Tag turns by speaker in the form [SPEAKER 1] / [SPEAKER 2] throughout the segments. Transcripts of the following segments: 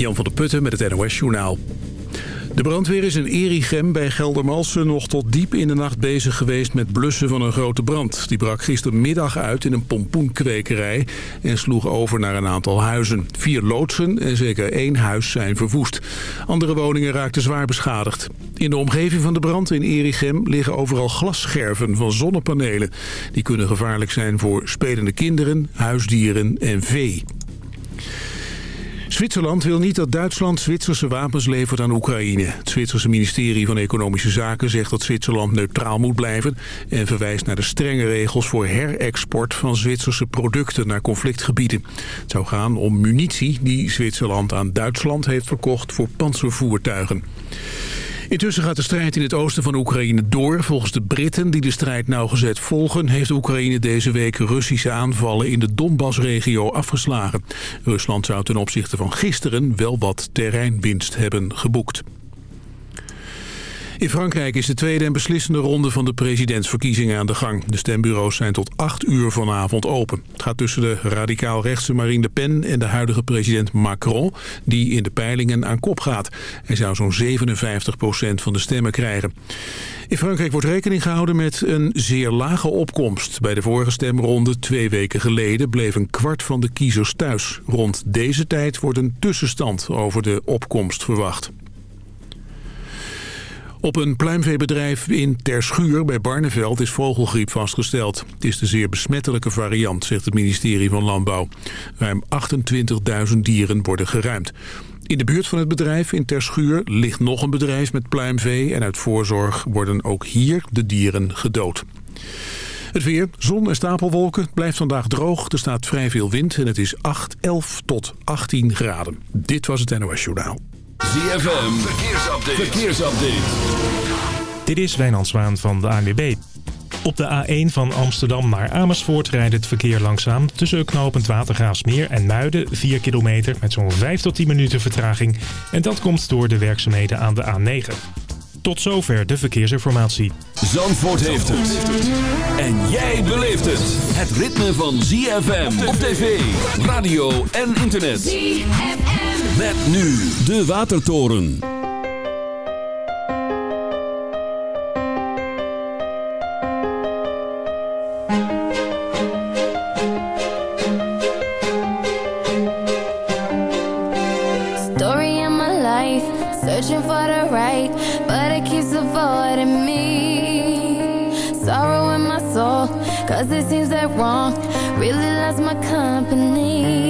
[SPEAKER 1] Jan van der Putten met het NOS Journaal. De brandweer is in Erichem bij Geldermalsen nog tot diep in de nacht bezig geweest met blussen van een grote brand. Die brak gistermiddag uit in een pompoenkwekerij en sloeg over naar een aantal huizen. Vier loodsen en zeker één huis zijn verwoest. Andere woningen raakten zwaar beschadigd. In de omgeving van de brand in Erichem liggen overal glasscherven van zonnepanelen. Die kunnen gevaarlijk zijn voor spelende kinderen, huisdieren en vee. Zwitserland wil niet dat Duitsland Zwitserse wapens levert aan Oekraïne. Het Zwitserse ministerie van Economische Zaken zegt dat Zwitserland neutraal moet blijven... en verwijst naar de strenge regels voor herexport van Zwitserse producten naar conflictgebieden. Het zou gaan om munitie die Zwitserland aan Duitsland heeft verkocht voor panzervoertuigen. Intussen gaat de strijd in het oosten van Oekraïne door. Volgens de Britten die de strijd nauwgezet volgen... heeft Oekraïne deze week Russische aanvallen in de Donbass-regio afgeslagen. Rusland zou ten opzichte van gisteren wel wat terreinwinst hebben geboekt. In Frankrijk is de tweede en beslissende ronde van de presidentsverkiezingen aan de gang. De stembureaus zijn tot 8 uur vanavond open. Het gaat tussen de radicaal-rechtse Marine Le Pen en de huidige president Macron... die in de peilingen aan kop gaat. Hij zou zo'n 57% van de stemmen krijgen. In Frankrijk wordt rekening gehouden met een zeer lage opkomst. Bij de vorige stemronde twee weken geleden bleef een kwart van de kiezers thuis. Rond deze tijd wordt een tussenstand over de opkomst verwacht. Op een pluimveebedrijf in Terschuur bij Barneveld is vogelgriep vastgesteld. Het is de zeer besmettelijke variant, zegt het ministerie van Landbouw. Ruim 28.000 dieren worden geruimd. In de buurt van het bedrijf in Terschuur ligt nog een bedrijf met pluimvee... en uit voorzorg worden ook hier de dieren gedood. Het weer, zon en stapelwolken, blijft vandaag droog. Er staat vrij veel wind en het is 8, 11 tot 18 graden. Dit was het NOS Journaal.
[SPEAKER 2] ZFM, verkeersupdate. verkeersupdate.
[SPEAKER 3] Dit is Wijnand Zwaan van de ANWB. Op de A1 van Amsterdam naar Amersfoort rijdt het verkeer langzaam... tussen knooppunt Watergraafsmeer en Muiden, 4 kilometer... met zo'n 5 tot 10 minuten vertraging. En dat komt door de werkzaamheden aan de A9. Tot zover de verkeersinformatie.
[SPEAKER 2] Zandvoort heeft het. En jij beleeft het. Het ritme van ZFM op tv, radio en internet. ZFM. Met nu de Watertoren.
[SPEAKER 4] Story of my life, searching for the right, but it keeps avoiding me. Sorrow in my soul, cause it seems that wrong really loves my company.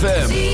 [SPEAKER 2] ZFM.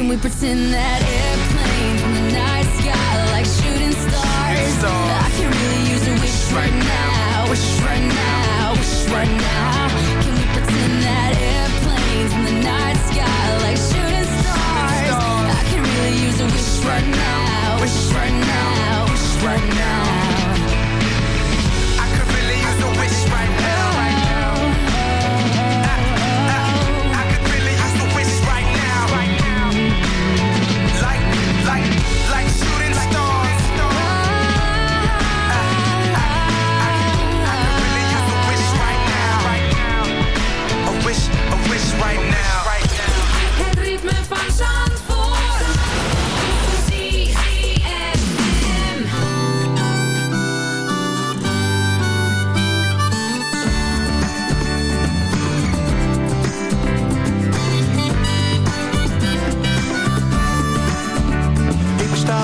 [SPEAKER 4] Can we pretend that airplanes in the night sky like shooting stars?
[SPEAKER 5] stars.
[SPEAKER 4] I can really use a wish right, right now, wish right now, wish right now. Can we pretend that airplanes in the night sky like shooting stars?
[SPEAKER 5] stars.
[SPEAKER 4] I can really use a wish right now, wish right now, wish right now.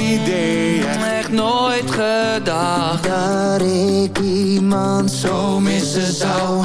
[SPEAKER 6] idee.
[SPEAKER 7] Echt nooit gedacht
[SPEAKER 8] Dat ik iemand
[SPEAKER 6] zo missen zou.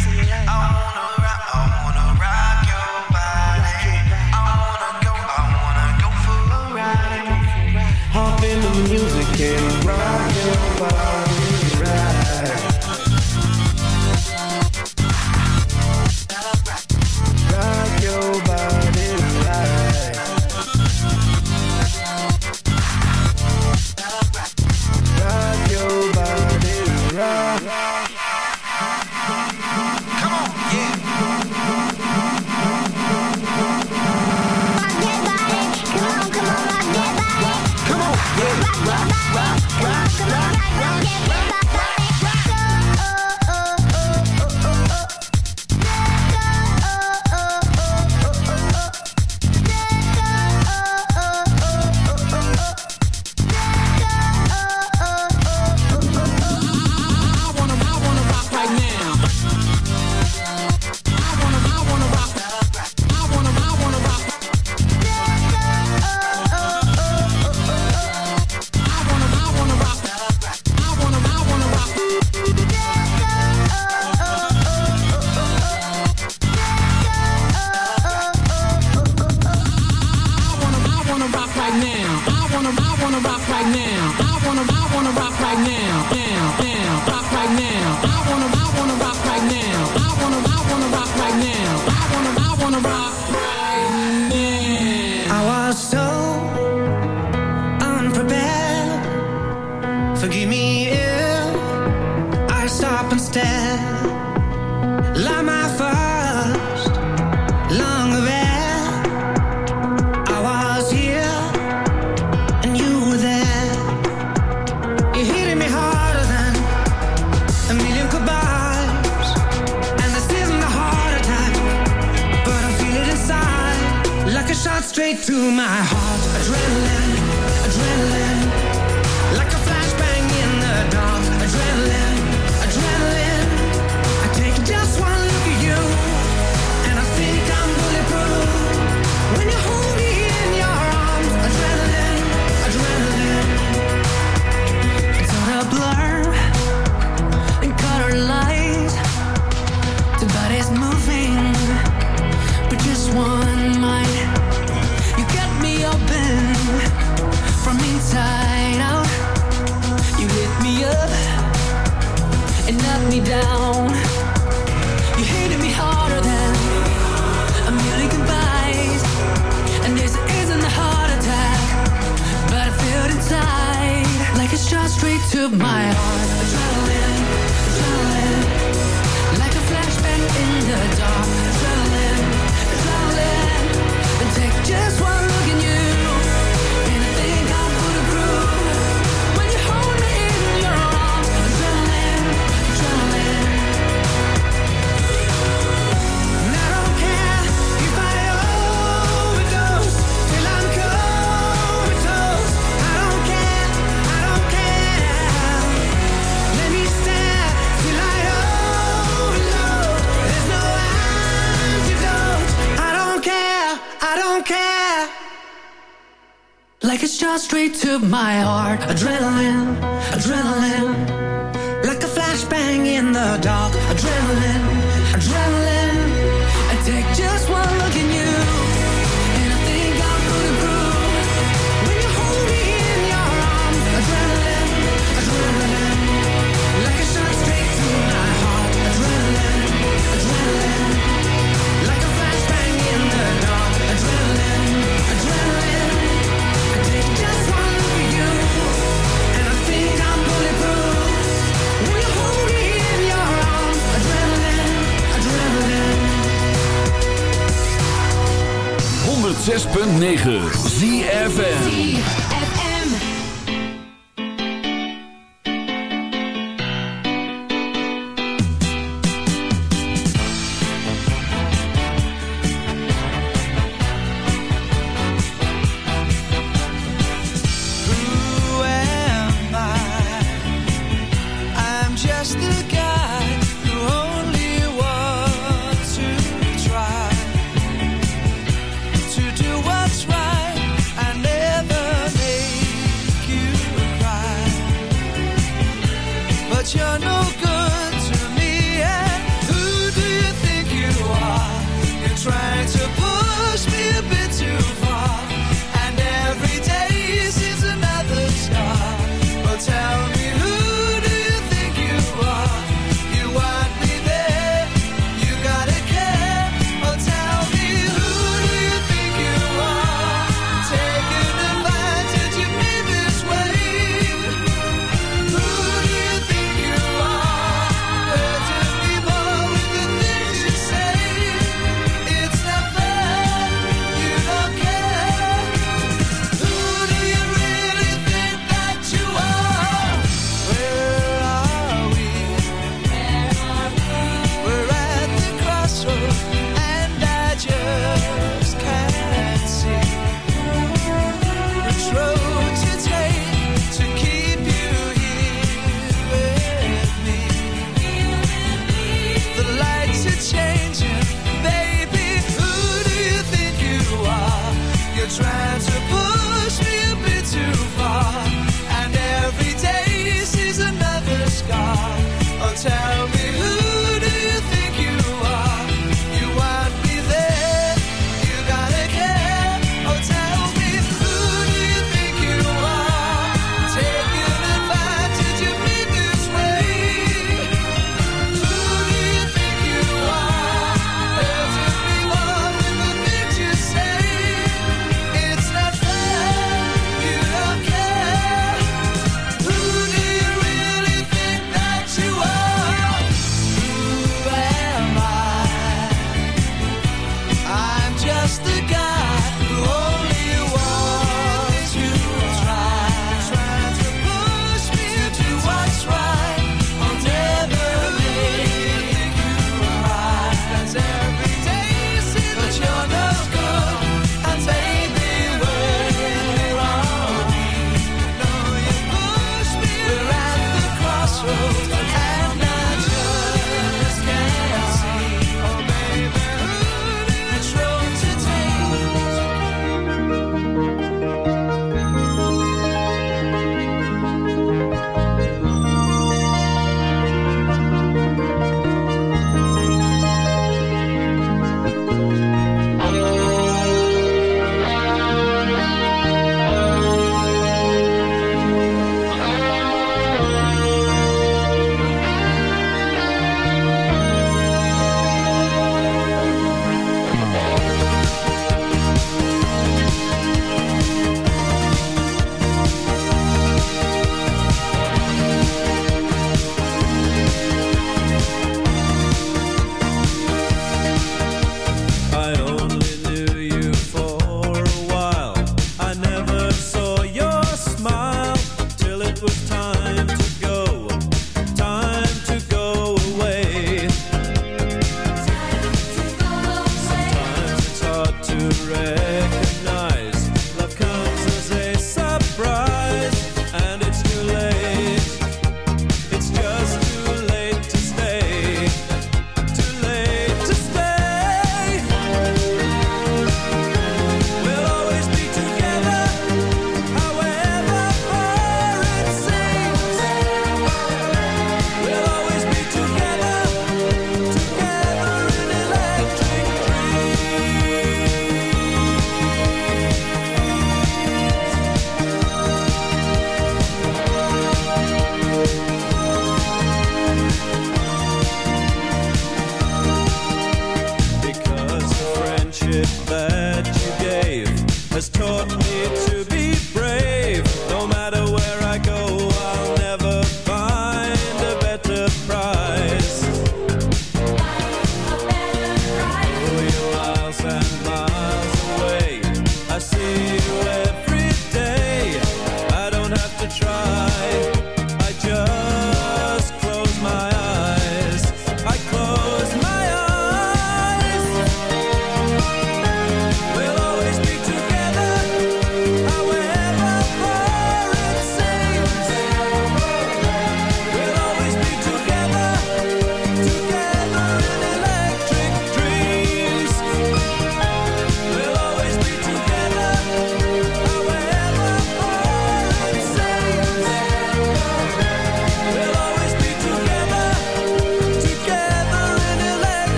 [SPEAKER 9] wanna, rock right now. I wanna, I wanna rock right now. Now, now, rock right now.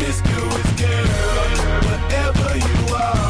[SPEAKER 10] Promiscuous girl, whatever you are,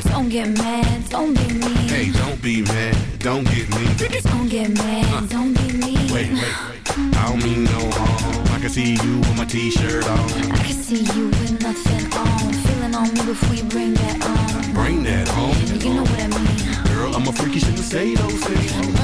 [SPEAKER 10] Don't get
[SPEAKER 11] mad, don't be mean.
[SPEAKER 10] Hey, don't be mad, don't get me.
[SPEAKER 11] Don't get mad, uh, don't be mean.
[SPEAKER 10] Wait, wait, I don't mean no harm. I can see you with my t-shirt on.
[SPEAKER 11] I can see you with nothing on. Feeling on me before you bring that on.
[SPEAKER 10] Bring that home.
[SPEAKER 11] You know what I mean.
[SPEAKER 10] Girl, I'm a freaky, shouldn't say those things.